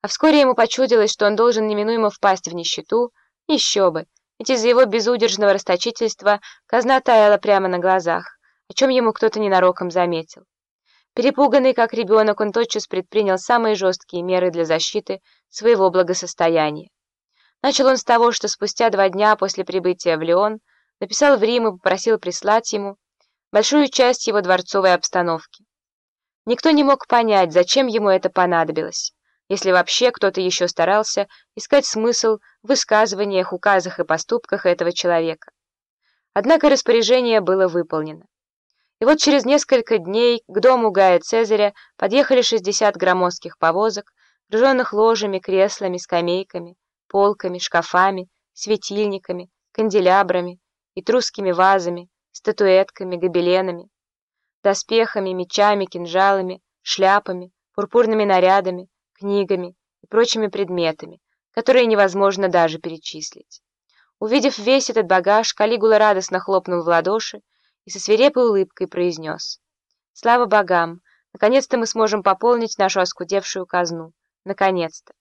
А вскоре ему почудилось, что он должен неминуемо впасть в нищету, еще бы, ведь из-за его безудержного расточительства казна таяла прямо на глазах, о чем ему кто-то ненароком заметил. Перепуганный как ребенок, он тотчас предпринял самые жесткие меры для защиты своего благосостояния. Начал он с того, что спустя два дня после прибытия в Лион написал в Рим и попросил прислать ему большую часть его дворцовой обстановки. Никто не мог понять, зачем ему это понадобилось, если вообще кто-то еще старался искать смысл в высказываниях, указах и поступках этого человека. Однако распоряжение было выполнено. И вот через несколько дней к дому Гая Цезаря подъехали 60 громоздких повозок, груженных ложами, креслами, скамейками, полками, шкафами, светильниками, канделябрами, этрусскими вазами, статуэтками, гобеленами, доспехами, мечами, кинжалами, шляпами, пурпурными нарядами, книгами и прочими предметами, которые невозможно даже перечислить. Увидев весь этот багаж, Калигула радостно хлопнул в ладоши и со свирепой улыбкой произнес «Слава богам! Наконец-то мы сможем пополнить нашу оскудевшую казну. Наконец-то!»